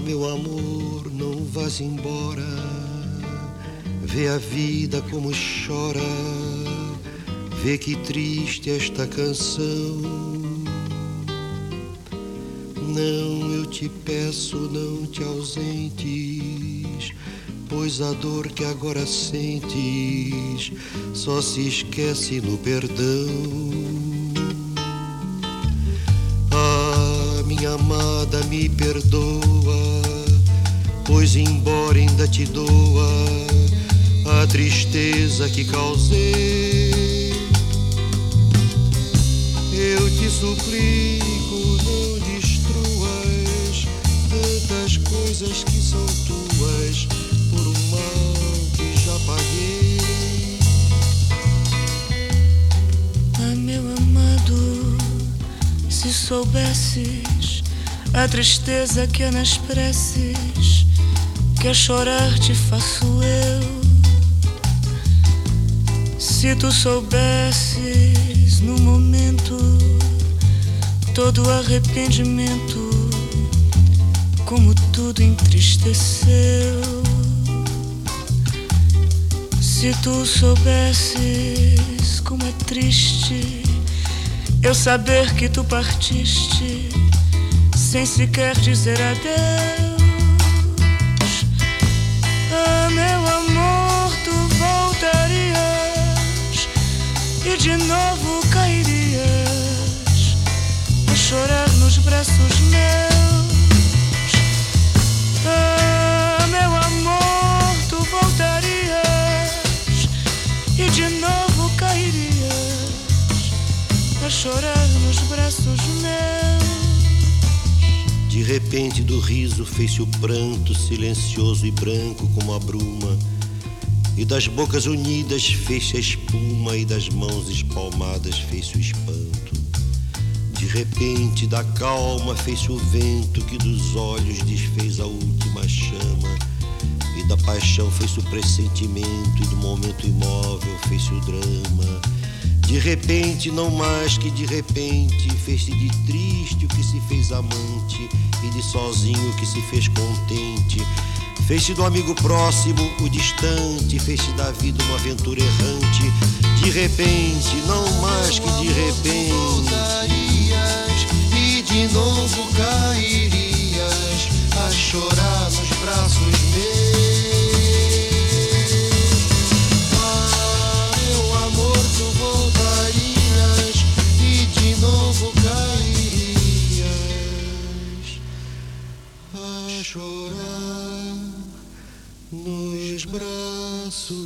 meu amor, não vás embora. Vê a vida como chora, vê que triste esta canção. Não, eu te peço, não te ausentes, pois a dor que agora sentes só se esquece no perdão. Ah, minha amada, me perdoa, pois embora ainda te doa a tristeza que causei. Eu te suplico, não destruas tantas coisas que são tuas por um mal que já paguei. Ah, meu amado, se soubesses a tristeza que há nas preces, que a chorar te faço eu. Se tu soubesses no momento todo arrependimento, como tudo entristeceu. Se tu soubesses como é triste eu saber que tu partiste sem sequer dizer adeus. Ah, meu amor, tu voltarias e de novo cairias a chorar nos braços meus. Ah, meu amor, tu voltarias e de novo cairias a chorar repente do riso fez-se o pranto silencioso e branco como a bruma. E das bocas unidas fez-se a espuma e das mãos espalmadas fez-se o espanto. De repente da calma fez-se o vento que dos olhos desfez a última chama. E da paixão fez-se o pressentimento e do momento imóvel fez-se o drama. De repente, não mais que de repente, fez-se de triste o que se fez amante e de sozinho o que se fez contente. Fez-se do amigo próximo o distante, fez-se da vida uma aventura errante. De repente, não mais que de repente. Chorar nos braços